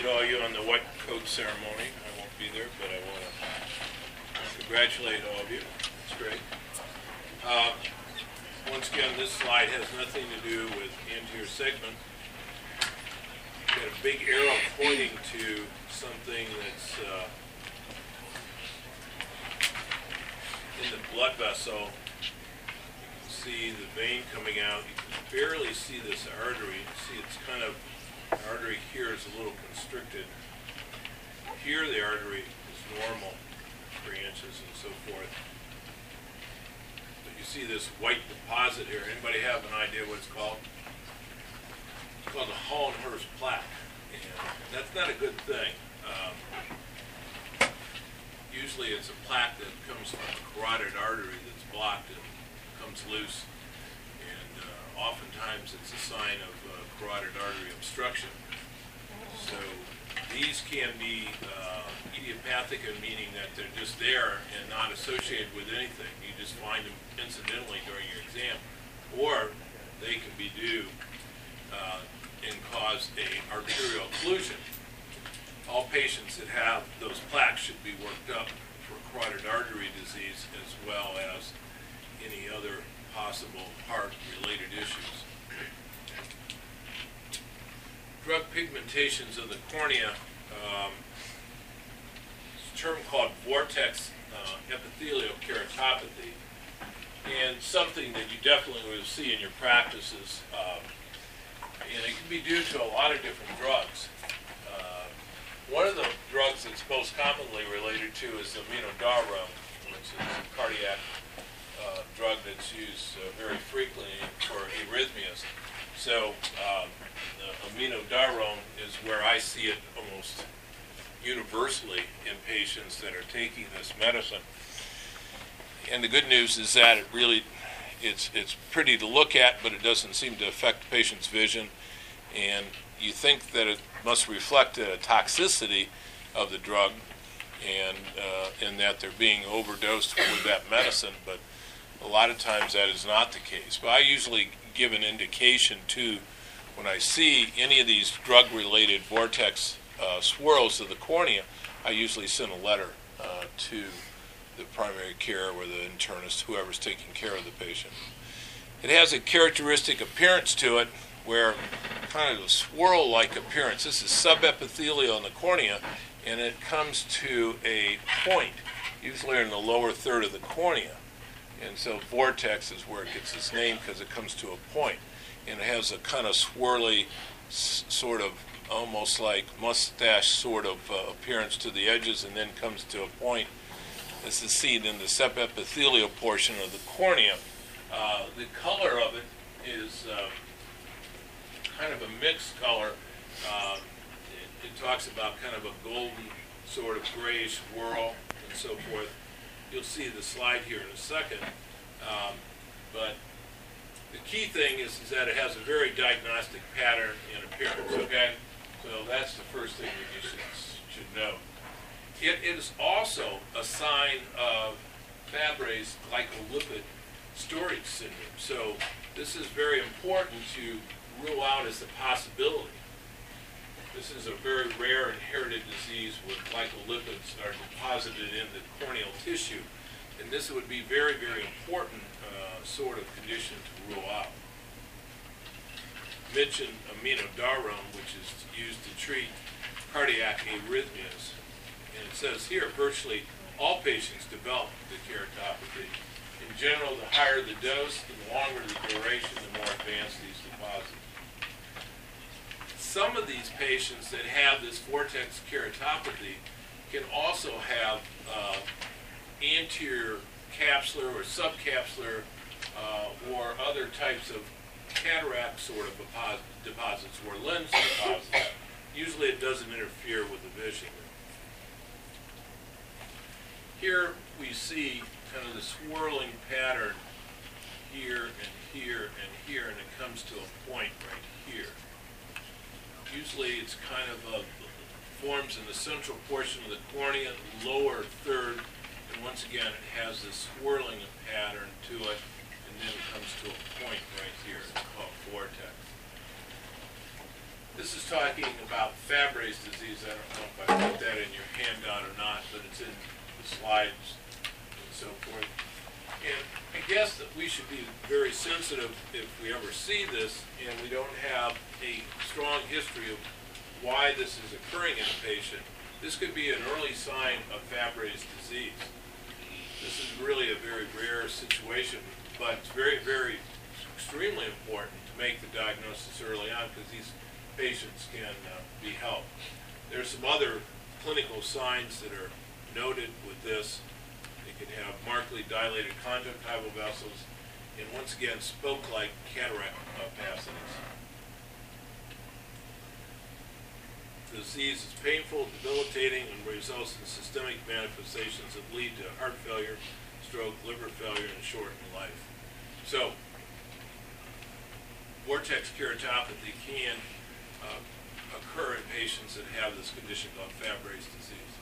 congratulate all you on the white coat ceremony. I won't be there, but I want to congratulate all of you. It's great. Uh, Once again, this slide has nothing to do with anterior segment. You got a big arrow pointing to something that's uh, in the blood vessel. You can see the vein coming out. You can barely see this artery. You can See, it's kind of, artery here is a little Here, the artery is normal, three inches and so forth. But you see this white deposit here. Anybody have an idea what it's called? It's called a Hollenhorst plaque. And that's not a good thing. Um, usually it's a plaque that comes from a carotid artery that's blocked and comes loose. And uh, oftentimes it's a sign of uh, carotid artery obstruction. So these can be uh, idiopathic, and meaning that they're just there and not associated with anything. You just find them incidentally during your exam. Or they can be due uh, and cause a arterial occlusion. All patients that have those plaques should be worked up for carotid artery disease as well as any other possible heart-related issues. Drug pigmentations of the cornea, um, it's a term called vortex uh, epithelial keratopathy, and something that you definitely will see in your practices. Um, and it can be due to a lot of different drugs. Uh, one of the drugs that's most commonly related to is aminodarone, which is a cardiac uh, drug that's used uh, very frequently for arrhythmias. So um, the aminodarone is where I see it almost universally in patients that are taking this medicine. And the good news is that it really it's it's pretty to look at, but it doesn't seem to affect the patient's vision. And you think that it must reflect a toxicity of the drug, and uh, in that they're being overdosed with that medicine. But a lot of times that is not the case. But I usually give an indication too when I see any of these drug-related vortex uh, swirls of the cornea. I usually send a letter uh, to the primary care or the internist, whoever's taking care of the patient. It has a characteristic appearance to it where kind of a swirl-like appearance. This is subepithelial in the cornea, and it comes to a point, usually in the lower third of the cornea. And so vortex is where it gets its name because it comes to a point, and it has a kind of swirly, s- sort of almost like mustache sort of uh, appearance to the edges, and then comes to a point this is seen in the subepithelial portion of the cornea. Uh, the color of it is uh, kind of a mixed color. Uh, it, it talks about kind of a golden sort of grayish whirl and so forth. You'll see the slide here in a second. Um, but the key thing is, is that it has a very diagnostic pattern and appearance, okay? So that's the first thing that you should, should know. It, it is also a sign of Fabry's glycolipid storage syndrome. So this is very important to rule out as a possibility. This is a very rare inherited disease where glycolipids are deposited in the corneal tissue. And this would be very, very important uh, sort of condition to rule out. Mention aminodarone, which is used to treat cardiac arrhythmias. And it says here, virtually all patients develop the keratopathy. In general, the higher the dose, the longer the duration, the more advanced these deposits. Some of these patients that have this vortex keratopathy can also have uh, anterior capsular or subcapsular uh, or other types of cataract sort of deposits or lens deposits. Usually it doesn't interfere with the vision. Here we see kind of the swirling pattern here and here and here, and it comes to a point right here. Usually it's kind of a, forms in the central portion of the cornea, lower third, and once again, it has this swirling pattern to it, then it comes to a point right here, called vortex. This is talking about Fabry's disease. I don't know if I put that in your handout or not, but it's in the slides and so forth. And I guess that we should be very sensitive if we ever see this and we don't have a strong history of why this is occurring in a patient. This could be an early sign of Fabry's disease. This is really a very rare situation, but it's very, very extremely important to make the diagnosis early on because these patients can uh, be helped. There's some other clinical signs that are noted with this. They can have markedly dilated conjunctival vessels and once again spoke-like cataract opacities. The disease is painful, debilitating, and results in systemic manifestations that lead to heart failure, stroke, liver failure, and shortened life. So, vortex keratopathy can uh, occur in patients that have this condition called Fabry's disease.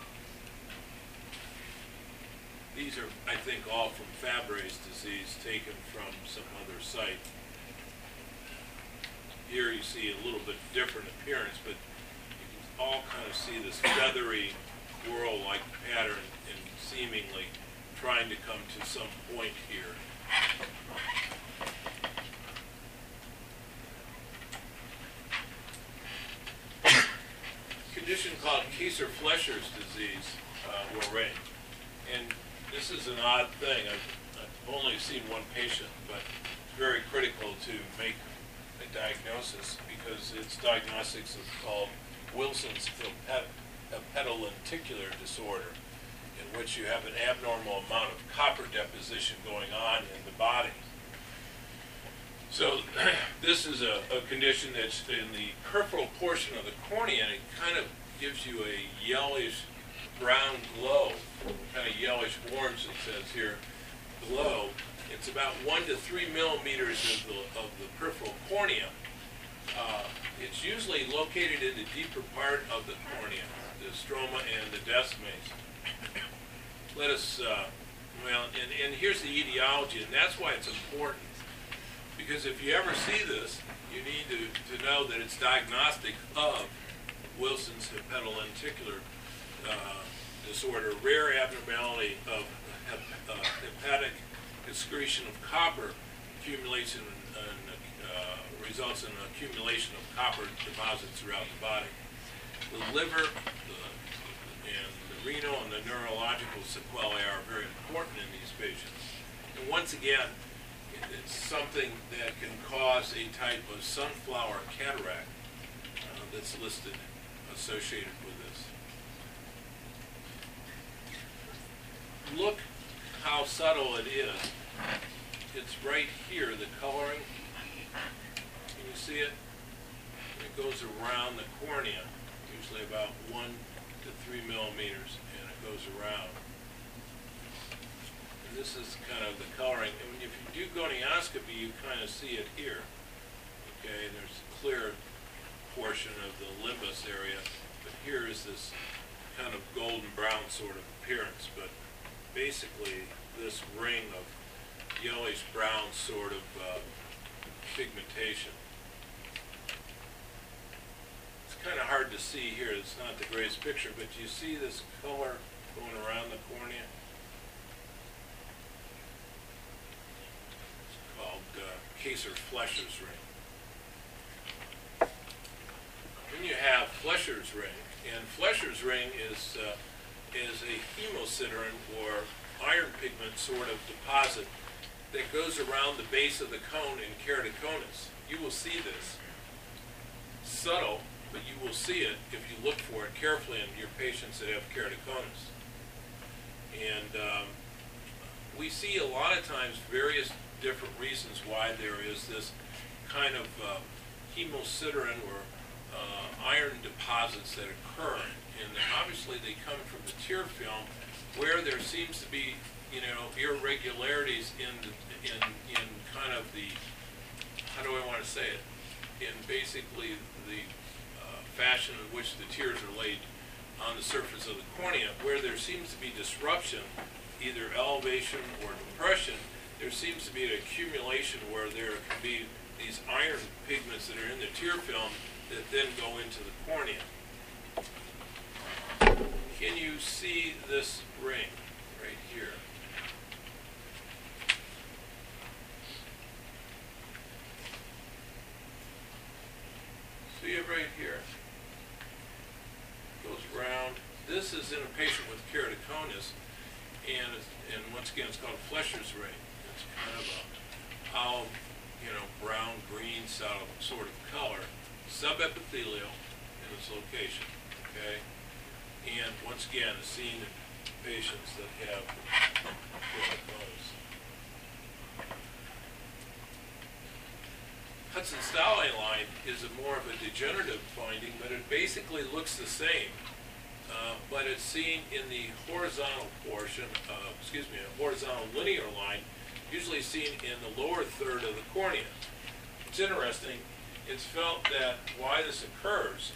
These are, I think, all from Fabry's disease taken from some other site. Here you see a little bit different appearance, but you can all kind of see this feathery whirl-like pattern and seemingly trying to come to some point here. Condition called Kayser-Fleischer's disease, uh, ring. And this is an odd thing. I've, I've only seen one patient, but it's very critical to make a diagnosis because its diagnostics is called Wilson's hepatolenticular disorder, in which you have an abnormal amount of copper deposition going on in the body. So this is a, a condition that's in the peripheral portion of the cornea, and it kind of gives you a yellowish brown glow, kind of yellowish orange it says here, glow. It's about one to three millimeters of the, of the peripheral cornea. Uh, it's usually located in the deeper part of the cornea, the stroma and the Descemet's. Let us, uh, well, and, and here's the etiology, and that's why it's important. Because if you ever see this, you need to, to know that it's diagnostic of Wilson's hepatolenticular uh, disorder, rare abnormality of hep- uh, hepatic excretion of copper, accumulation and uh, results in accumulation of copper deposits throughout the body. The liver the, renal and the neurological sequelae are very important in these patients. And once again, it's something that can cause a type of sunflower cataract uh, that's listed associated with this. Look how subtle it is. It's right here, the coloring. Can you see it? It goes around the cornea, usually about one three millimeters, and it goes around. And this is kind of the coloring. And if you do gonioscopy, you kind of see it here. Okay, there's a clear portion of the limbus area, but here is this kind of golden brown sort of appearance. But basically, this ring of yellowish brown sort of uh, pigmentation. It's kind of hard to see here. It's not the greatest picture, but you see this color going around the cornea? It's called uh, Kayser-Fleischer's ring. Then you have Fleischer's ring, and Fleischer's ring is uh, is a hemosiderin or iron pigment sort of deposit that goes around the base of the cone in keratoconus. You will see this. Subtle, but you will see it if you look for it carefully in your patients that have keratoconus. And um, we see a lot of times various different reasons why there is this kind of uh, hemosiderin or uh, iron deposits that occur. And obviously they come from the tear film where there seems to be, you know, irregularities in, the, in, in kind of the, how do I want to say it? In basically the fashion in which the tears are laid on the surface of the cornea, where there seems to be disruption, either elevation or depression, there seems to be an accumulation where there can be these iron pigments that are in the tear film that then go into the cornea. Can you see this ring right here? See it right here? Goes round. This is in a patient with keratoconus, and, and once again, it's called Fleischer's ring. It's kind of a, olive, you know, brown, green sort of, color, subepithelial in its location, okay? And once again, is seen in patients that have keratoconus. Hudson-Stahli line is a more of a degenerative finding, but it basically looks the same. Uh, but it's seen in the horizontal portion, uh, excuse me, a horizontal linear line, usually seen in the lower third of the cornea. It's interesting, it's felt that why this occurs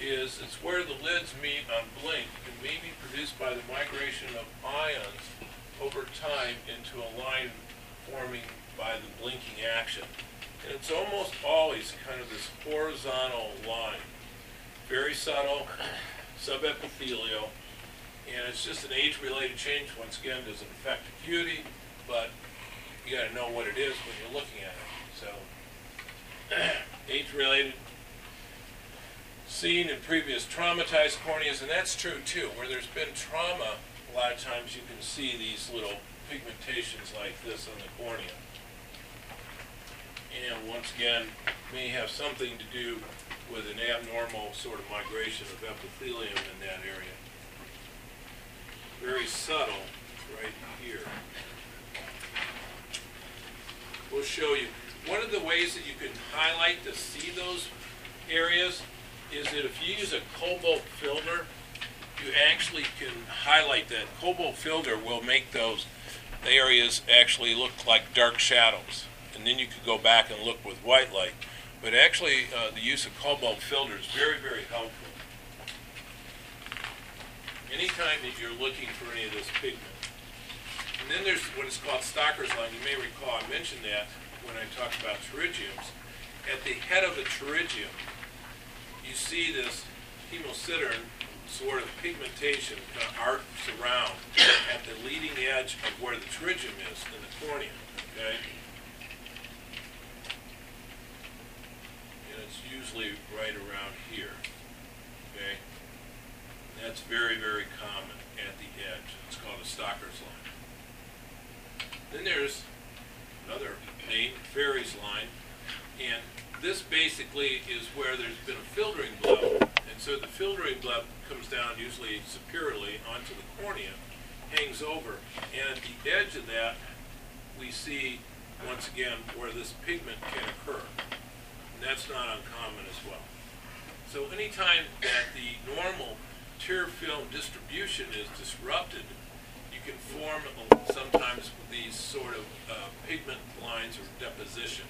is it's where the lids meet on blink and may be produced by the migration of ions over time into a line forming by the blinking action. And it's almost always kind of this horizontal line, very subtle, subepithelial, and it's just an age-related change. Once again, doesn't affect acuity, but you gotta know what it is when you're looking at it. So, age-related, seen in previous traumatized corneas, and that's true too. Where there's been trauma, a lot of times you can see these little pigmentations like this on the cornea. And once again, may have something to do with an abnormal sort of migration of epithelium in that area. Very subtle right here. We'll show you. One of the ways that you can highlight to see those areas is that if you use a cobalt filter, you actually can highlight that. Cobalt filter will make those areas actually look like dark shadows. And then you could go back and look with white light. But actually, uh, the use of cobalt filter is very, very helpful. Anytime that you're looking for any of this pigment. And then there's what is called Stocker's line. You may recall I mentioned that when I talked about pterygiums. At the head of the pterygium, you see this hemosiderin sort of pigmentation kind of arcs around at the leading edge of where the pterygium is in the cornea, okay? And it's usually right around here, okay? That's very, very common at the edge. It's called a Stocker's line. Then there's another name, Ferry's line, and this basically is where there's been a filtering bleb, and so the filtering bleb comes down usually superiorly onto the cornea, hangs over, and at the edge of that, we see, once again, where this pigment can occur. That's not uncommon as well. So anytime that the normal tear film distribution is disrupted, you can form sometimes these sort of uh, pigment lines or deposition.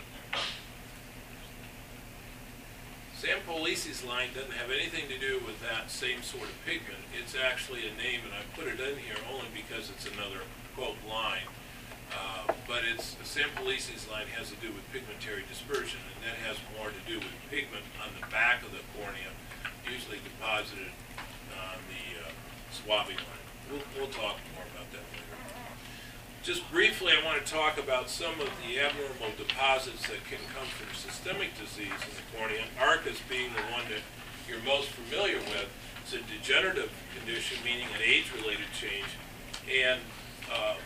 Sampaolesi's line doesn't have anything to do with that same sort of pigment. It's actually a name, and I put it in here only because it's another quote line. Uh, but it's Sampaolesi's line has to do with pigmentary dispersion, and that has more to do with pigment on the back of the cornea, usually deposited on the uh, swabbing line. We'll, we'll talk more about that later. Just briefly, I want to talk about some of the abnormal deposits that can come from systemic disease in the cornea. Arcus being the one that you're most familiar with. It's a degenerative condition, meaning an age-related change. And uh,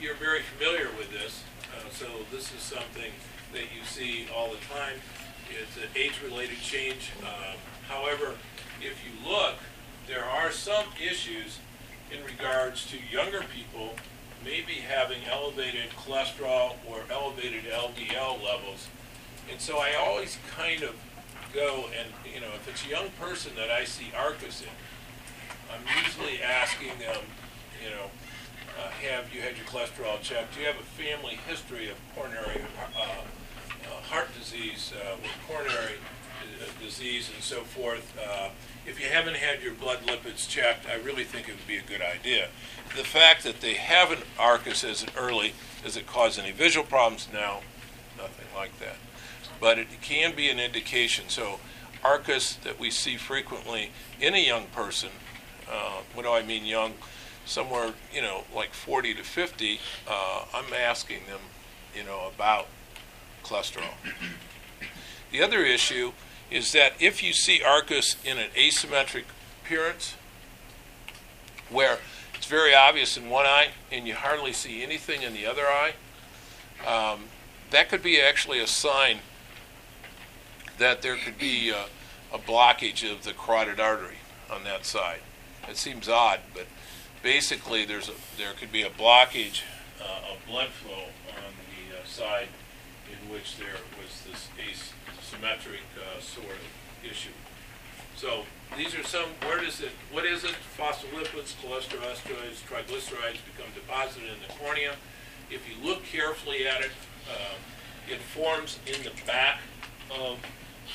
you're very familiar with this, uh, so this is something that you see all the time. It's an age-related change. Uh, however, if you look, there are some issues in regards to younger people maybe having elevated cholesterol or elevated LDL levels. And so I always kind of go and, you know, if it's a young person that I see Arcus in, I'm usually asking them, you know, uh, have you had your cholesterol checked? Do you have a family history of coronary uh, uh, heart disease uh, with coronary uh, disease and so forth? If you haven't had your blood lipids checked, I really think it would be a good idea. The fact that they have an ARCUS as early, does it cause any visual problems? No, nothing like that. but it can be an indication. So ARCUS that we see frequently in a young person, uh, what do I mean young? Somewhere, you know, like 40 to 50, uh, I'm asking them, you know, about cholesterol. The other issue is that if you see ARCUS in an asymmetric appearance, where it's very obvious in one eye and you hardly see anything in the other eye, um, that could be actually a sign that there could be a, a blockage of the carotid artery on that side. It seems odd, but basically there's a, there could be a blockage uh, of blood flow on the uh, side in which there was this asymmetric uh, sort of issue. So these are some, where does it, what is it? Phospholipids, cholesterol, esters, triglycerides become deposited in the cornea. If you look carefully at it, uh, it forms in the back of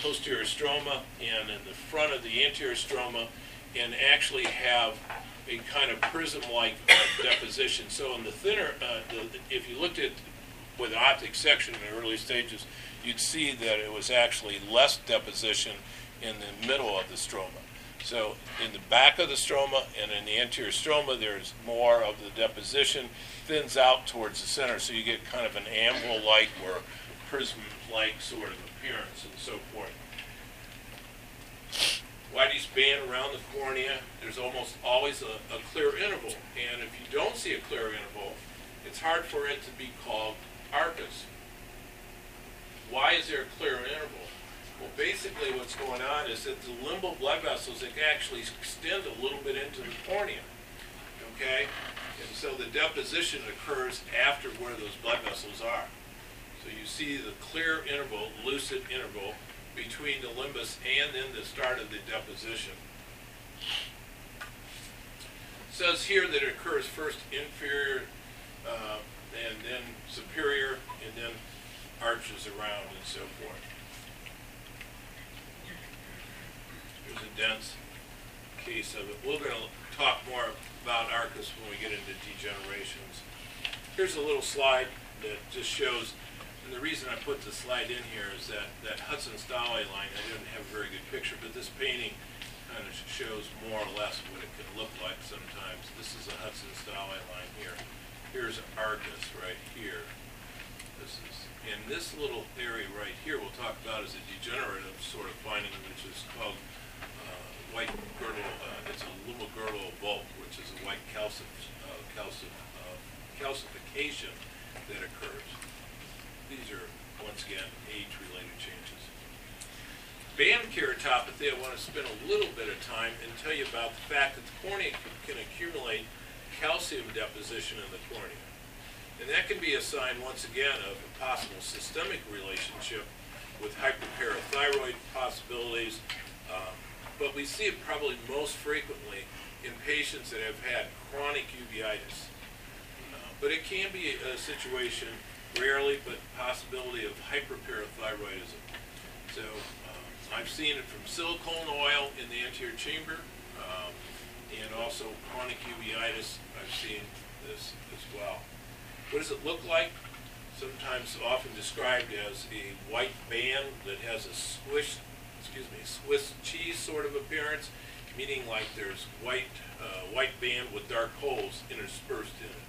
posterior stroma and in the front of the anterior stroma and actually have a kind of prism-like uh, deposition. So in the thinner, uh, the, if you looked at with optic section in the early stages, you'd see that it was actually less deposition in the middle of the stroma. So in the back of the stroma and in the anterior stroma, there's more of the deposition, thins out towards the center, so you get kind of an anvil-like or prism-like sort of appearance and so forth. Whitey's band around the cornea, there's almost always a, a clear interval. And if you don't see a clear interval, it's hard for it to be called ARCUS. Why is there a clear interval? Well, basically what's going on is that the limbal blood vessels they actually extend a little bit into the cornea. Okay? And so the deposition occurs after where those blood vessels are. So you see the clear interval, lucid interval, between the limbus and then the start of the deposition. It says here that it occurs first inferior uh, and then superior and then arches around and so forth. Here's a dense case of it. We're going to talk more about ARCUS when we get into degenerations. Here's a little slide that just shows and the reason I put the slide in here is that, that Hudson-Stahli line, I didn't have a very good picture, but this painting kind of shows more or less what it can look like sometimes. This is a Hudson-Stahli line here. Here's Arcus right here. This is, and this little area right here we'll talk about as a degenerative sort of finding, which is called uh, white girdle, uh, it's a girdle bulk, which is a white calcif, uh, calcif, uh, calcification that occurs. These are, once again, age-related changes. Band keratopathy, I want to spend a little bit of time and tell you about the fact that the cornea can, accumulate calcium deposition in the cornea. And that can be a sign, once again, of a possible systemic relationship with hyperparathyroid possibilities. Um, but we see it probably most frequently in patients that have had chronic uveitis. Uh, but it can be a situation rarely, but possibility of hyperparathyroidism. So um, I've seen it from silicone oil in the anterior chamber, um, and also chronic uveitis. I've seen this as well. What does it look like? Sometimes often described as a white band that has a squish, excuse me, Swiss cheese sort of appearance, meaning like there's white, uh, white band with dark holes interspersed in it.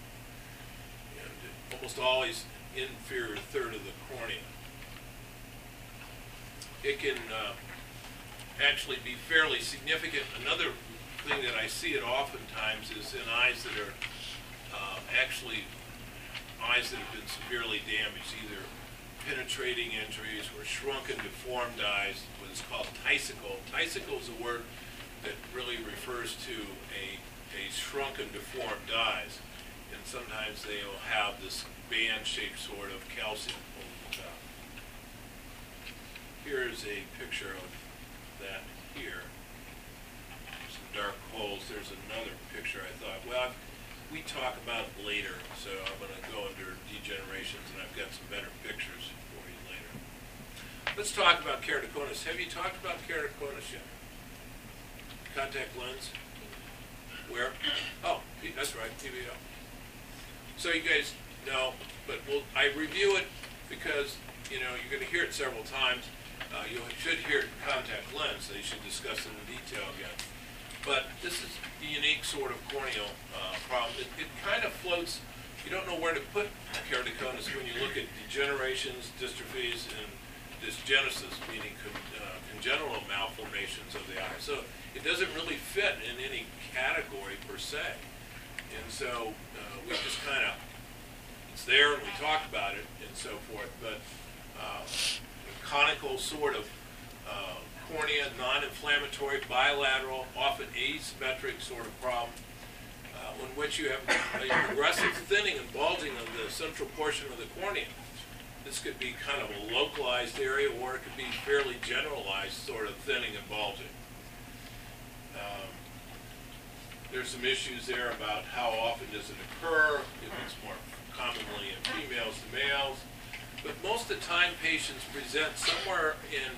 And almost always inferior third of the cornea. It can uh, actually be fairly significant. Another thing that I see it oftentimes is in eyes that are uh, actually eyes that have been severely damaged, either penetrating injuries or shrunken, deformed eyes, what is called Teisickel. Teisickel is a word that really refers to a, a shrunken, deformed eyes. And sometimes they'll have this band-shaped sort of calcium over the top. Here's a picture of that here. Some dark holes. There's another picture I thought, well, we talk about it later, so I'm going to go under degenerations, and I've got some better pictures for you later. Let's talk about keratoconus. Have you talked about keratoconus yet? Contact lens? Where? Oh, that's right, PBL. So you guys know, but we'll, I review it because you know, you're gonna hear it several times. Uh, you should hear it in contact lens, they should discuss it in detail again. But this is the unique sort of corneal, uh, problem. It, it kind of floats, you don't know where to put keratoconus when you look at degenerations, dystrophies, and dysgenesis, meaning con- uh, congenital malformations of the eye. So it doesn't really fit in any category per se. And so, uh, we just kind of, it's there and we talk about it and so forth, but, uh, conical sort of, uh, cornea, non-inflammatory, bilateral, often asymmetric sort of problem, uh, in which you have a progressive thinning and bulging of the central portion of the cornea. This could be kind of a localized area, or it could be fairly generalized sort of thinning and bulging. Um, There's some issues there about how often does it occur, if it's more commonly in females than males. But most of the time, patients present somewhere in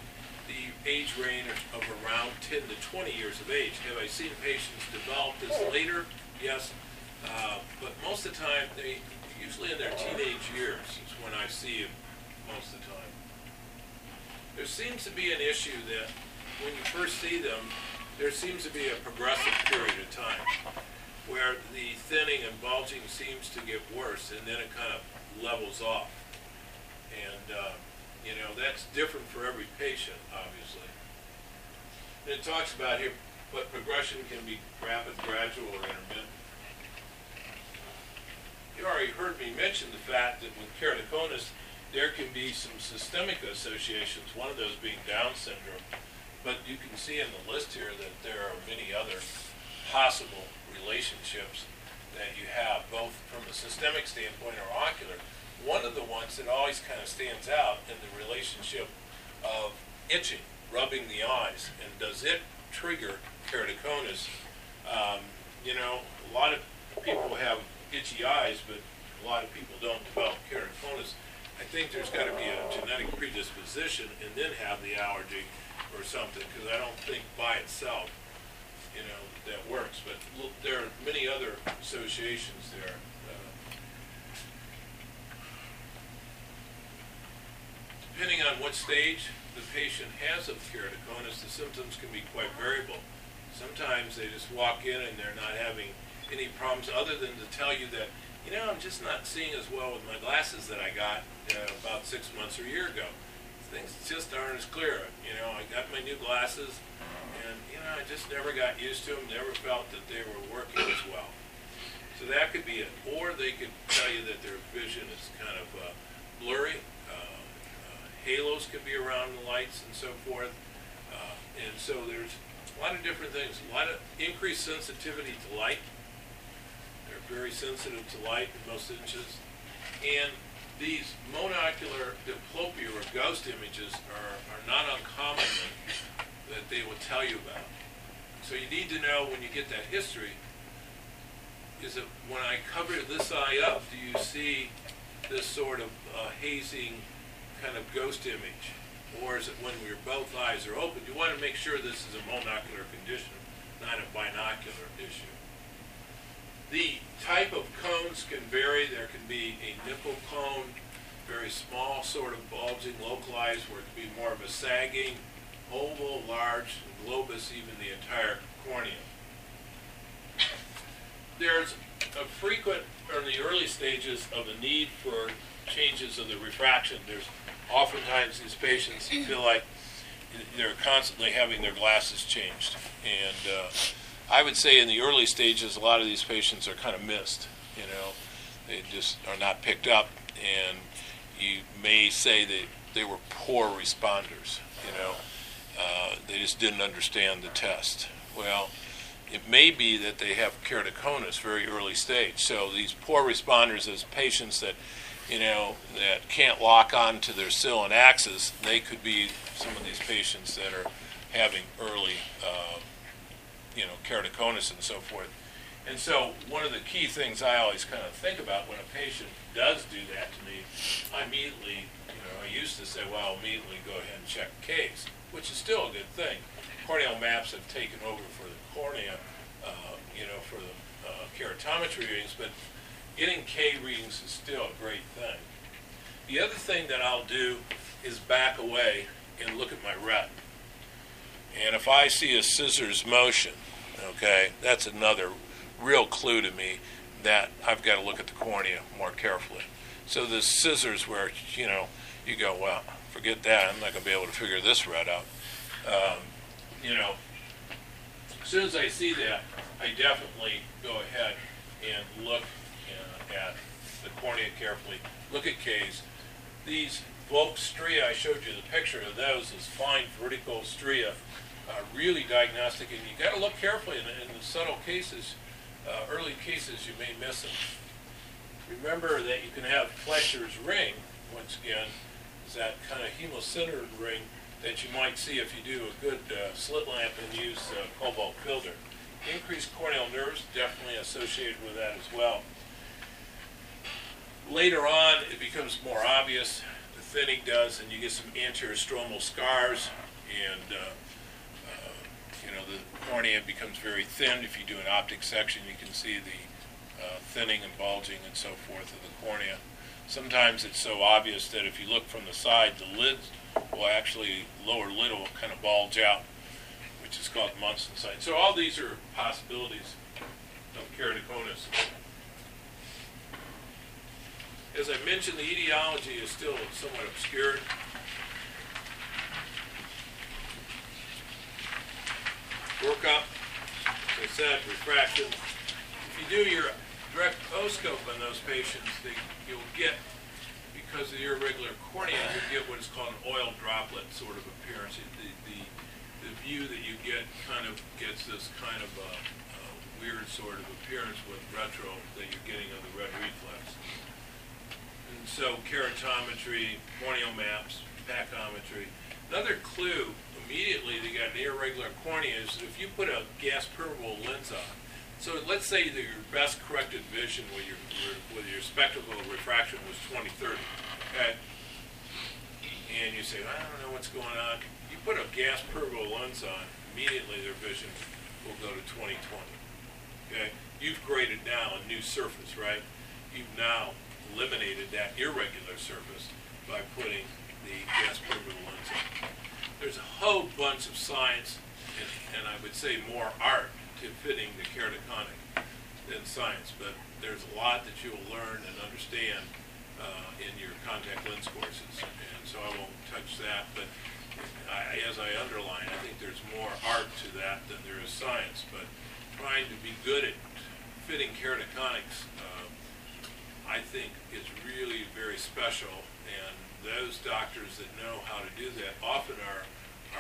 the age range of around ten to twenty years of age. Have I seen patients develop this later? Yes. Uh, But most of the time, they, usually in their teenage years is when I see them most of the time. There seems to be an issue that when you first see them, there seems to be a progressive period of time where the thinning and bulging seems to get worse and then it kind of levels off. And, uh, you know, that's different for every patient, obviously. And it talks about here, but progression can be rapid, gradual, or intermittent. You already heard me mention the fact that with keratoconus, there can be some systemic associations, one of those being Down syndrome. But you can see in the list here that there are many other possible relationships that you have, both from a systemic standpoint or ocular. One of the ones that always kind of stands out in the relationship of itching, rubbing the eyes, and does it trigger keratoconus? Um, you know, a lot of people have itchy eyes, but a lot of people don't develop keratoconus. I think there's got to be a genetic predisposition and then have the allergy or something, because I don't think by itself, you know, that works. But look, there are many other associations there. Uh, Depending on what stage the patient has of keratoconus, the symptoms can be quite variable. Sometimes they just walk in and they're not having any problems other than to tell you that, you know, I'm just not seeing as well with my glasses that I got uh, about six months or a year ago. Things just aren't as clear. You know, I got my new glasses and, you know, I just never got used to them, never felt that they were working as well. So that could be it. Or they could tell you that their vision is kind of uh, blurry. Uh, uh, halos could be around the lights and so forth. Uh, and so there's a lot of different things. A lot of increased sensitivity to light. They're very sensitive to light in most instances. And these monocular diplopia or ghost images are, are not uncommon that they will tell you about. So you need to know when you get that history, is it when I cover this eye up, do you see this sort of uh, hazing kind of ghost image? Or is it when your both eyes are open? You want to make sure this is a monocular condition, not a binocular issue. The type of cones can vary. There can be a nipple cone, very small, sort of bulging, localized, where it can be more of a sagging, oval, large, globus, even the entire cornea. There's a frequent, or in the early stages of a need for changes of the refraction. There's oftentimes these patients feel like they're constantly having their glasses changed. And uh, I would say in the early stages, a lot of these patients are kind of missed. You know, they just are not picked up, and you may say that they were poor responders. You know, uh, they just didn't understand the test. Well, it may be that they have keratoconus very early stage. So these poor responders, as patients that you know that can't lock on to their and axis, they could be some of these patients that are having early, uh, you know, keratoconus and so forth. And so one of the key things I always kind of think about when a patient does do that to me, I immediately, you know, I used to say, well, I'll immediately go ahead and check case, which is still a good thing. Corneal maps have taken over for the cornea, uh, you know, for the uh, keratometry readings, but getting K readings is still a great thing. The other thing that I'll do is back away and look at my ret. And if I see a scissors motion, okay, that's another real clue to me that I've got to look at the cornea more carefully. So the scissors where, you know, you go, well, forget that, I'm not going to be able to figure this ret out. Um, you know, as soon as I see that, I definitely go ahead and look uh, at the cornea carefully, look at K's. These Vogt stria, I showed you the picture of those, those fine vertical stria, are really diagnostic, and you got to look carefully in, the- in the subtle cases, uh, early cases, you may miss them. Remember that you can have Fleischer's ring, once again, is that kind of hemosiderin ring that you might see if you do a good uh, slit lamp and use uh, cobalt filter. Increased corneal nerves definitely associated with that as well. Later on, it becomes more obvious, the thinning does, and you get some anterior stromal scars, and, uh, uh, know, the cornea becomes very thin. If you do an optic section, you can see the uh, thinning and bulging and so forth of the cornea. Sometimes it's so obvious that if you look from the side, the lids will actually, lower lid will kind of bulge out, which is called Munson sign. So all these are possibilities of keratoconus. As I mentioned, the etiology is still somewhat obscured. Workup, as I said, refraction. If you do your direct O-scope on those patients, they, you'll get, because of the irregular cornea, you'll get what is called an oil droplet sort of appearance. The, the, the view that you get kind of gets this kind of a, uh weird sort of appearance with retro that you're getting of the red reflex. And so keratometry, corneal maps, pachymetry. Another clue immediately they got an irregular cornea is if you put a gas permeable lens on. So let's say that your best corrected vision with your with your spectacle refraction was 20/30, okay? And you say, I don't know what's going on. You put a gas permeable lens on, immediately their vision will go to 20/20. Okay, you've graded now a new surface, right? You've now eliminated that irregular surface by putting the gas permeable lens on. There's a whole bunch of science, and, and I would say more art to fitting the keratoconic than science, but there's a lot that you will learn and understand uh, in your contact lens courses, and so I won't touch that, but I, as I underline, I think there's more art to that than there is science, but trying to be good at fitting keratoconics, uh, I think is really very special, and those doctors that know how to do that often are,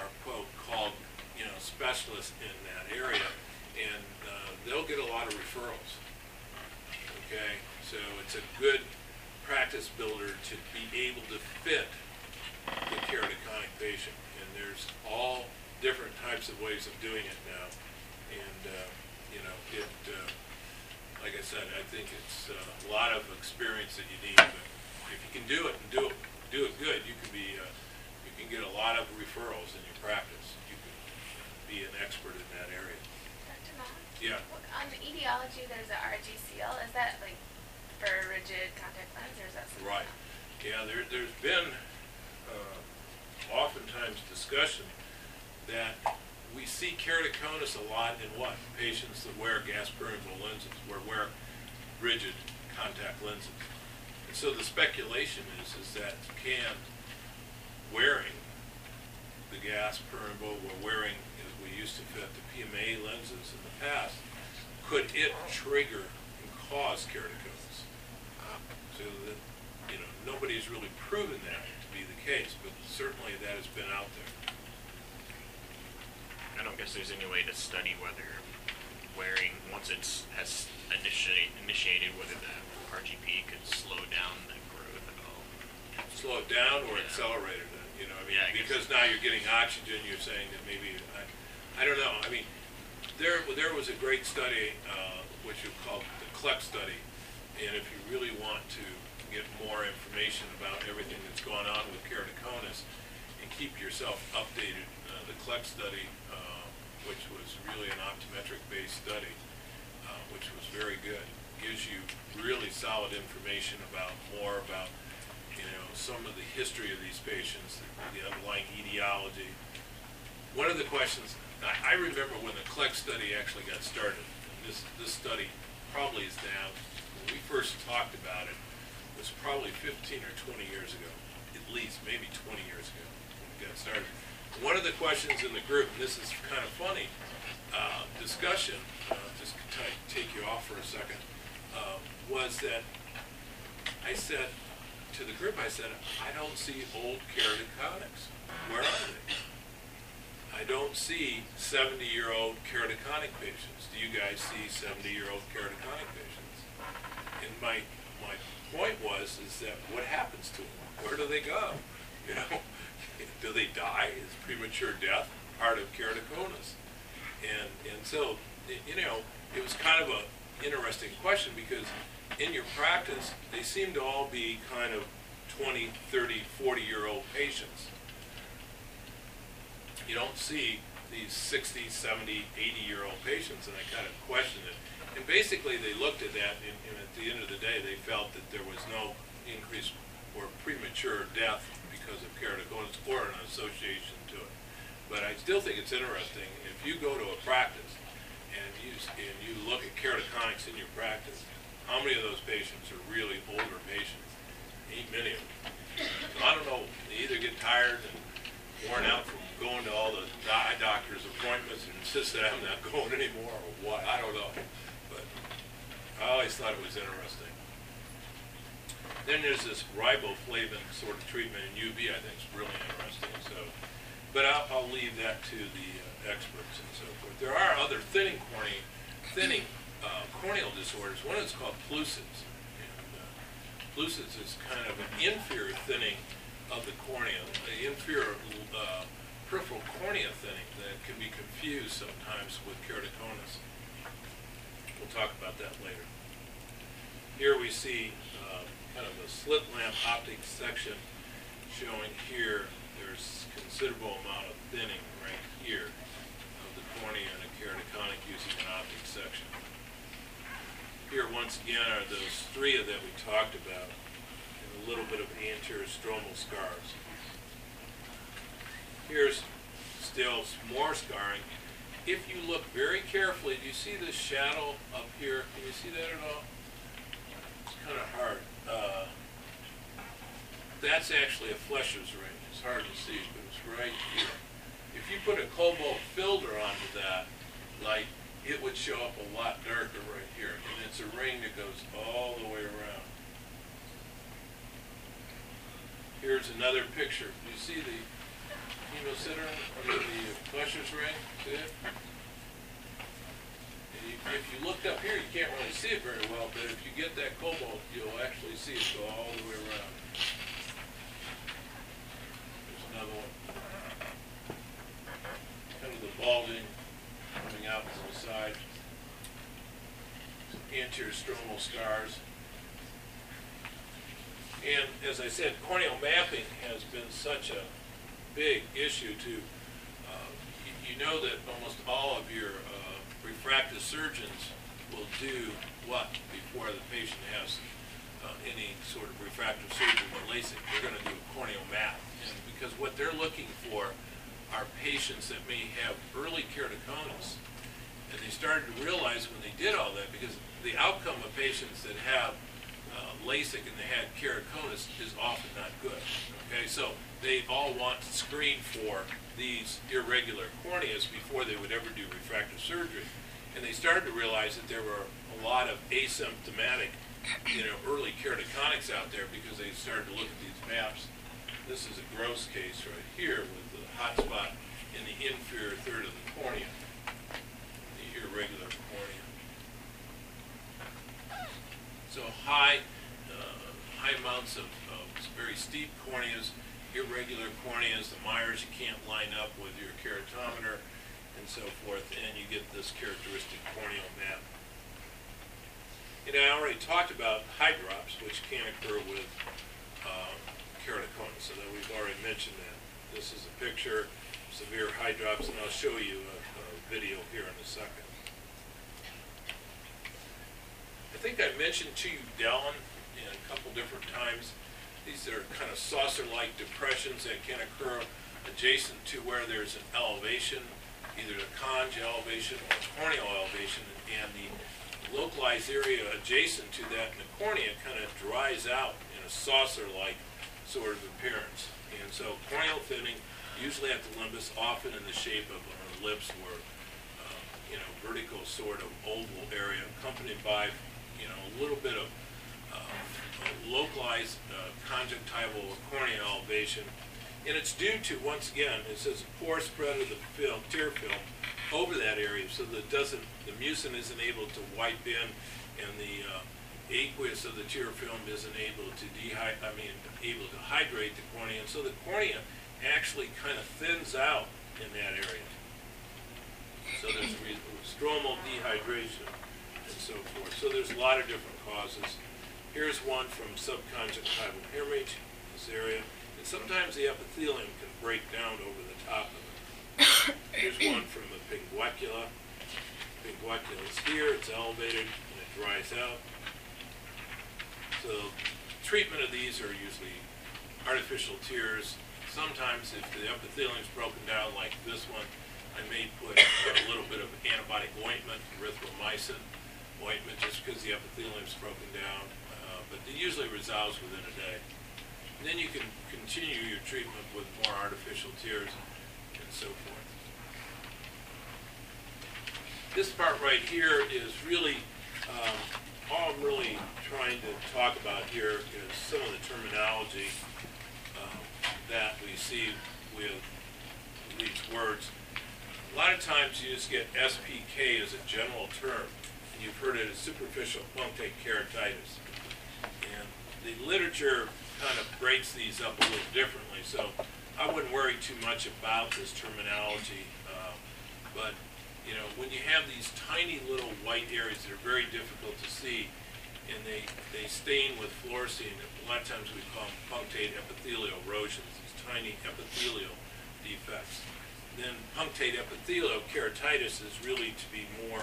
are quote, called, you know, specialists in that area, and uh, they'll get a lot of referrals. Okay, so it's a good practice builder to be able to fit the keratoconic patient, and there's all different types of ways of doing it now, and, uh, you know, it, uh, like I said, I think it's uh, a lot of experience that you need, but if you can do it and do it, do it good, you can be, uh, you can get a lot of referrals in your practice. You can be an expert in that area. Dr. Yeah, on the etiology, there's a RGCL. Is that like for rigid contact lens, or is that something right. else? Yeah, there, there's been, uh, oftentimes discussion that we see keratoconus a lot in what? Patients that wear gas permeable lenses, or wear rigid contact lenses. So the speculation is, is that can wearing the gas permeable, or wearing, as we used to fit the PMA lenses in the past, could it trigger and cause keratoconus? So that, you know, nobody's really proven that to be the case, but certainly that has been out there. I don't guess there's any way to study whether wearing once it's has initiate, initiated whether the RGP could slow down the growth at all. Slow it down or Yeah. accelerate it, you know, I mean, Yeah, I guess- because now you're getting oxygen, you're saying that maybe, I, I don't know, I mean, there, there was a great study, uh, which you called the CLEK study, and if you really want to get more information about everything that's going on with keratoconus and keep yourself updated, uh, the CLEK study, uh, which was really an optometric-based study, uh, which was very good, gives you really solid information about, more about you know, some of the history of these patients, the underlying etiology. One of the questions, I, remember when the CLEK study actually got started, this, this study probably is now, when we first talked about it, was probably fifteen or twenty years ago, at least, maybe twenty years ago, when it got started. One of the questions in the group, and this is kind of funny, uh, discussion, uh, just take you off for a second, uh, was that I said to the group, I said, I don't see old keratoconics. Where are they? I don't see seventy-year-old keratoconic patients. Do you guys see seventy-year-old keratoconic patients? And my, my point was, is that what happens to them? Where do they go? You know, do they die? Is premature death part of keratoconus? And, and so, you know, it was kind of a interesting question because in your practice, they seem to all be kind of 20, 30, 40-year-old patients. You don't see these 60, 70, 80-year-old patients, and I kind of questioned it. And basically, they looked at that, and, and at the end of the day, they felt that there was no increase or premature death because of keratoconus or an association to it. But I still think it's interesting, if you go to a practice and you, and you look at keratoconics in your practice, how many of those patients are really older patients? Ain't many of them. So I don't know, they either get tired and worn out from going to all the eye doctor's appointments and insist that I'm not going anymore, or what, I don't know. But I always thought it was interesting. Then there's this riboflavin sort of treatment in UV, I think is really interesting, so. But I'll, I'll leave that to the uh, experts and so forth. There are other thinning thinning uh, corneal disorders. One is called Pellucid. And uh, is kind of an inferior thinning of the cornea, an inferior uh, peripheral cornea thinning that can be confused sometimes with keratoconus. We'll talk about that later. Here we see uh, kind of a slit lamp optic section showing here there's considerable amount of thinning right here cornea and a keratoconic using an optic section. Here, once again, are those three that we talked about, and a little bit of anterior stromal scars. Here's still more scarring. If you look very carefully, do you see this shadow up here? Can you see that at all? It's kind of hard. Uh, that's actually a Fleischer's ring. It's hard to see, but it's right here. If you put a cobalt filter onto that light, it would show up a lot darker right here. And it's a ring that goes all the way around. Here's another picture. Do you see the hemosiderin under the Fleischer's ring? See it? You, if you looked up here, you can't really see it very well, but if you get that cobalt, you'll actually see it go all the way around. There's another one. Balding coming out to the side. Some Anterior stromal scars. And as I said, corneal mapping has been such a big issue to, uh, you, you know that almost all of your uh, refractive surgeons will do what before the patient has uh, any sort of refractive surgery with LASIK? They're going to do a corneal map. And because what they're looking for are patients that may have early keratoconus. And they started to realize when they did all that, because the outcome of patients that have uh, LASIK and they had keratoconus is often not good. Okay, so they all want to screen for these irregular corneas before they would ever do refractive surgery. And they started to realize that there were a lot of asymptomatic, you know, early keratoconics out there because they started to look at these maps. This is a gross case right here with the hot spot in the inferior third of the cornea, the irregular cornea. So high, uh, high amounts of, of very steep corneas, irregular corneas, the mires you can't line up with your keratometer and so forth, and you get this characteristic corneal map. And I already talked about hydrops, which can occur with keratoconus, so that we've already mentioned that. This is a picture, of severe hydrops, and I'll show you a, a video here in a second. I think I mentioned to you Dellen in a couple different times These are kind of saucer-like depressions that can occur adjacent to where there's an elevation, either the conj elevation or a corneal elevation, and the localized area adjacent to that in the cornea kind of dries out in a saucer-like sort of appearance. And so corneal thinning, usually at the limbus, often in the shape of an ellipse or, uh, you know, vertical sort of oval area, accompanied by, you know, a little bit of uh, localized uh, conjunctival or corneal elevation. And it's due to, once again, it says a poor spread of the film, tear film over that area so that it doesn't, the mucin isn't able to wipe in and the uh, aqueous of the tear film isn't able to dehy, I mean, able to hydrate the cornea. And so the cornea actually kind of thins out in that area. So there's re- stromal dehydration and so forth. So there's a lot of different causes. Here's one from subconjunctival hemorrhage, in this area. And sometimes the epithelium can break down over the top of it. Here's one from the pinguecula. Pinguecula is here, it's elevated, and it dries out. So treatment of these are usually artificial tears. Sometimes if the epithelium's broken down like this one, I may put a little bit of antibiotic ointment, erythromycin ointment, just because the epithelium's broken down. Uh, But it usually resolves within a day. And then you can continue your treatment with more artificial tears and so forth. This part right here is really, um, all I'm really trying to talk about here is some of the terminology um, that we see with these words. A lot of times you just get SPK as a general term, and you've heard it as superficial punctate keratitis. And the literature kind of breaks these up a little differently, so I wouldn't worry too much about this terminology. uh, But, you know, when you have these tiny little white areas that are very difficult to see, and they, they stain with fluorescein, a lot of times we call them punctate epithelial erosions, these tiny epithelial defects. Then punctate epithelial keratitis is really to be more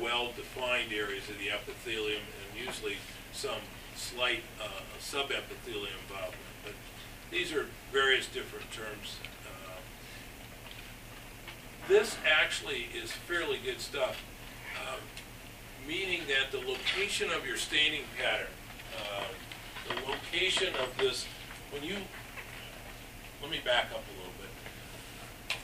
well-defined areas of the epithelium and usually some slight uh, subepithelial involvement. But these are various different terms. This actually is fairly good stuff, uh, meaning that the location of your staining pattern, uh, the location of this, when you, let me back up a little bit.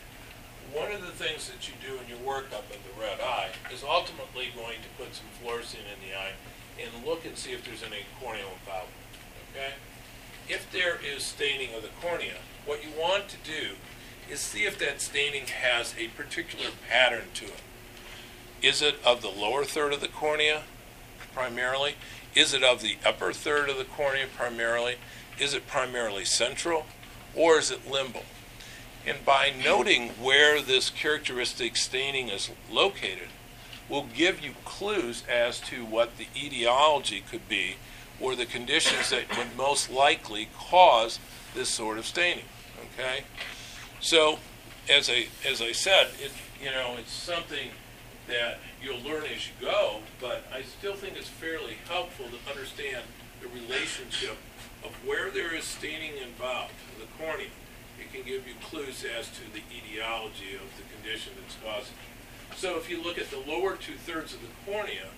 One of the things that you do in your workup of the red eye is ultimately going to put some fluorescein in the eye and look and see if there's any corneal involvement, okay? If there is staining of the cornea, what you want to do is see if that staining has a particular pattern to it. Is it of the lower third of the cornea primarily? Is it of the upper third of the cornea primarily? Is it primarily central? Or is it limbal? And by noting where this characteristic staining is located, will give you clues as to what the etiology could be or the conditions that would most likely cause this sort of staining. Okay? So, as I, as I said, it, you know, it's something that you'll learn as you go, but I still think it's fairly helpful to understand the relationship of where there is staining involved, in the cornea. It can give you clues as to the etiology of the condition that's causing it. So if you look at the lower two-thirds of the cornea,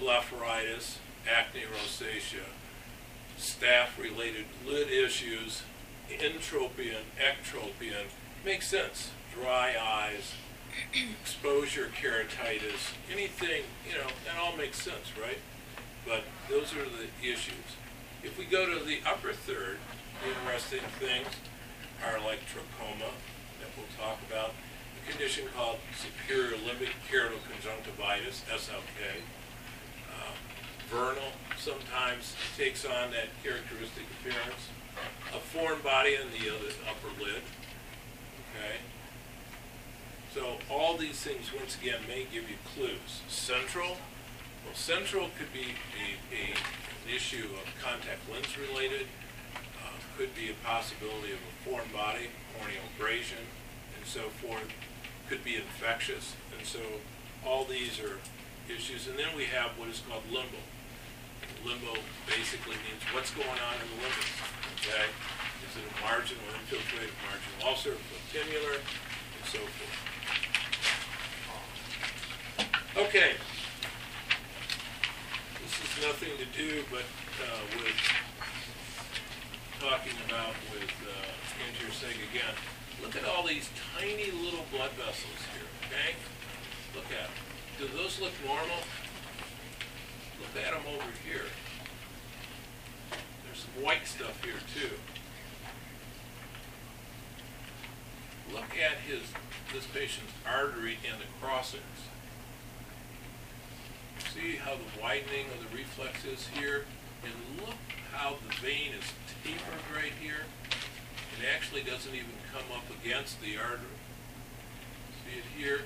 blepharitis, acne rosacea, staph-related lid issues, entropion, ectropion, makes sense. Dry eyes, exposure keratitis, anything, you know, that all makes sense, right? But those are the issues. If we go to the upper third, the interesting things are like trachoma, that we'll talk about, a condition called superior limbic keratoconjunctivitis, SLK. Uh, Vernal sometimes takes on that characteristic appearance. A foreign body on the other upper lid, okay? So all these things, once again, may give you clues. Central, well, central could be a, a, an issue of contact lens related, uh, could be a possibility of a foreign body, corneal abrasion, and so forth. Could be infectious, and so all these are issues. And then we have what is called limbo. Limbo basically means what's going on in the limbus. okay? Is it a marginal, infiltrated marginal ulcer, continular, and so forth. Okay. This is nothing to do but uh, with talking about with uh, anterior seg again. Look at all these tiny little blood vessels here, okay? Look at them. Do those look normal? Look at them over here. There's some white stuff here too. Look at his, this patient's artery and the crossings. See how the widening of the reflex is here? And look how the vein is tapered right here. It actually doesn't even come up against the artery. See it here?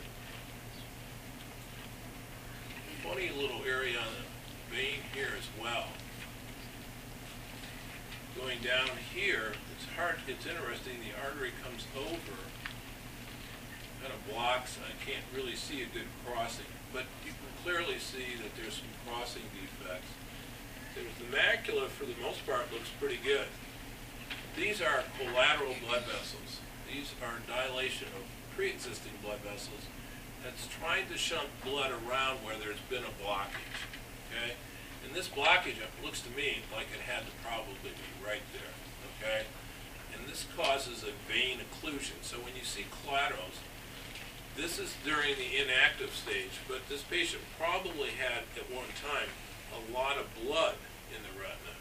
Funny little area on the vein here as well. Going down here, it's hard, it's interesting, the artery comes over, kind of blocks, I can't really see a good crossing, but you can clearly see that there's some crossing defects. There's the macula, for the most part, looks pretty good. These are collateral blood vessels. These are dilation of pre-existing blood vessels that's trying to shunt blood around where there's been a blockage, okay? And this blockage, it looks to me like it had to probably be right there, okay? And this causes a vein occlusion. So when you see collaterals, this is during the inactive stage, but this patient probably had at one time a lot of blood in the retina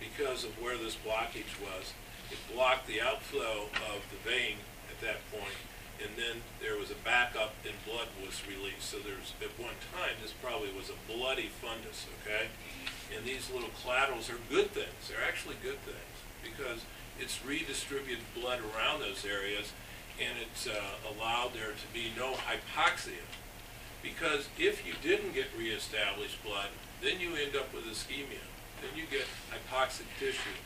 because of where this blockage was. It blocked the outflow of the vein at that point, and then there was a backup and blood was released. So there's, at one time, this probably was a bloody fundus, okay? And these little collaterals are good things. They're actually good things because it's redistributed blood around those areas and it's uh, allowed there to be no hypoxia. Because if you didn't get reestablished blood, then you end up with ischemia. Then you get hypoxic tissue.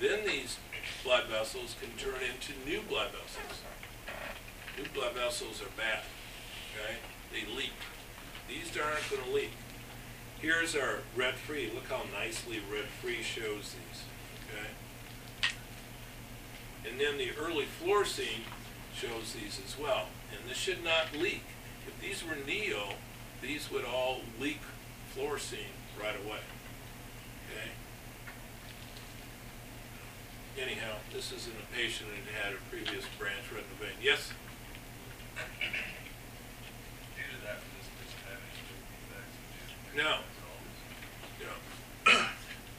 Then these blood vessels can turn into new blood vessels. New blood vessels are bad, okay? They leak. These aren't going to leak. Here's our red-free. Look how nicely red-free shows these, okay? And then the early fluorescein shows these as well. And this should not leak. If these were neo, these would all leak fluorescein right away. Okay? Anyhow, this isn't a patient that had a previous branch retinal vein. Yes? No. No.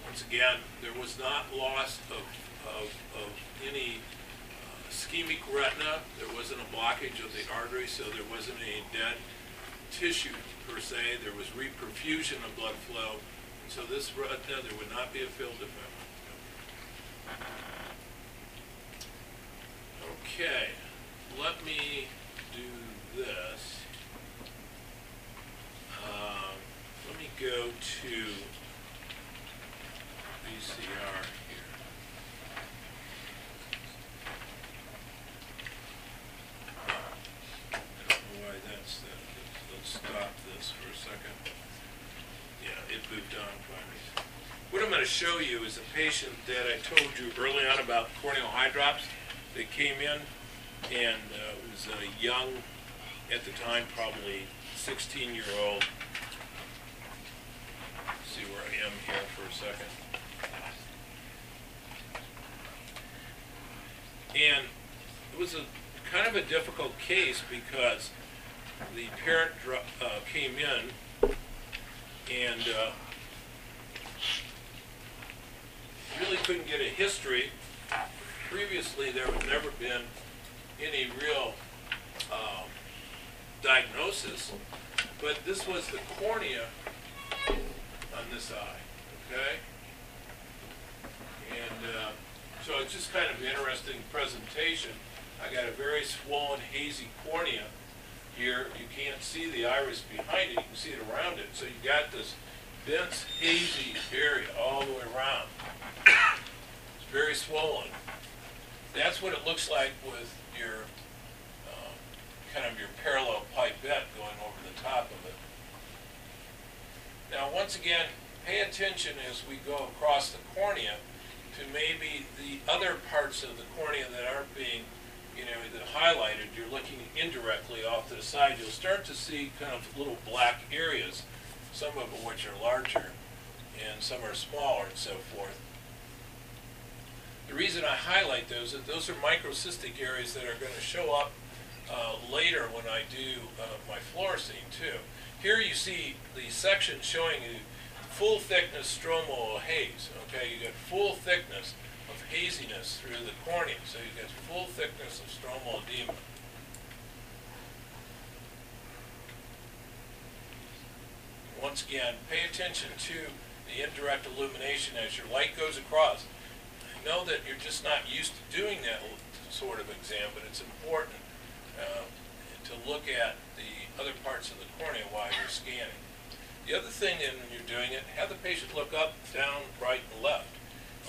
Once again, there was not loss of, of, of any uh, ischemic retina. There wasn't a blockage of the artery, so there wasn't any dead tissue per se. There was reperfusion of blood flow. And so this retina, there would not be a field defect. Okay, let me do this. Um, let me go to VCR here. Why that's that. Let's- stop this for a second. Yeah, it moved on finally. What I'm gonna show you is a patient that I told you early on about corneal hydrops that came in and a young, at the time, probably 16-year-old. See where I am here for a second. And it was a kind of a difficult case because the parent uh, came in and uh, really couldn't get a history. Previously, there had never been any real diagnosis, but this was the cornea on this eye, okay? And uh, so it's just kind of an interesting presentation. I got a very swollen, hazy cornea here. You can't see the iris behind it, you can see it around it. So you got this dense, hazy area all the way around. It's very swollen. That's what it looks like with your, kind of your parallel pipette going over the top of it. Now, once again, pay attention as we go across the cornea to maybe the other parts of the cornea that aren't being, you know, highlighted, you're looking indirectly off to the side, you'll start to see kind of little black areas, some of which are larger and some are smaller and so forth. The reason I highlight those is those are microcystic areas that are going to show up uh, later when I do uh, my fluorescein too. Here you see the section showing you full thickness stromal haze. Okay, you get full thickness of haziness through the cornea, so you get full thickness of stromal edema. Once again, pay attention to the indirect illumination as your light goes across. I know that you're just not used to doing that sort of exam, but it's important uh, to look at the other parts of the cornea while you're scanning. The other thing then when you're doing it, have the patient look up, down, right, and left.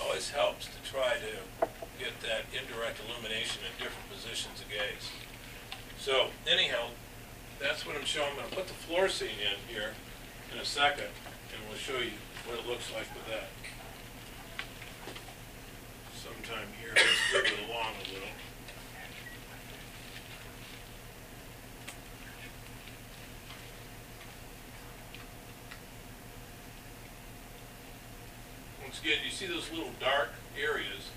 Always helps to try to get that indirect illumination in different positions of gaze. So anyhow, that's what I'm showing. I'm going to put the fluorescein in here in a second, and we'll show you what it looks like with that. Sometime here, let's move it along a little. Once again, you see those little dark areas?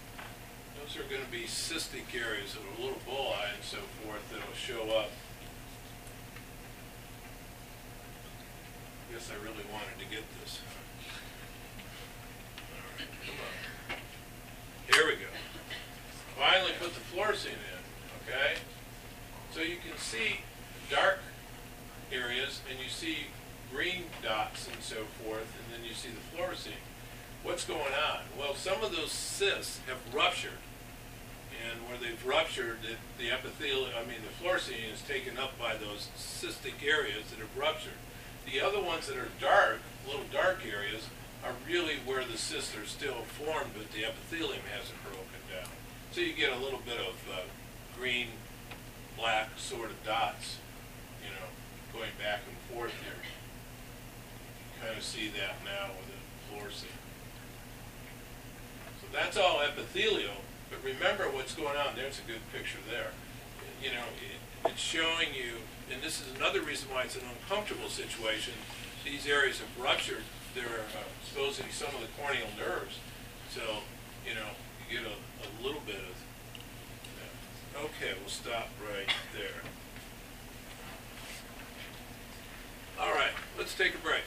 Those are going to be cystic areas of a little bullseye and so forth that'll show up. I Guess I really wanted to get this. Right. Here we go. Finally put the fluorescein in, okay? So you can see dark areas and you see green dots and so forth, and then you see the fluorescein. What's going on? Well, some of those cysts have ruptured. And where they've ruptured, the, the epithelium, I mean, the fluorescein is taken up by those cystic areas that have ruptured. The other ones that are dark, little dark areas, are really where the cysts are still formed, but the epithelium hasn't broken down. So you get a little bit of uh, green, black sort of dots, you know, going back and forth here. Kind of see that now with the fluorescein that's all epithelial, but remember what's going on. There's a good picture there. You know, it, it's showing you, and this is another reason why it's an uncomfortable situation. These areas have ruptured. They're uh, supposedly some of the corneal nerves. So, you know, you get a, a little bit of. Uh, okay, we'll stop right there. All right, let's take a break.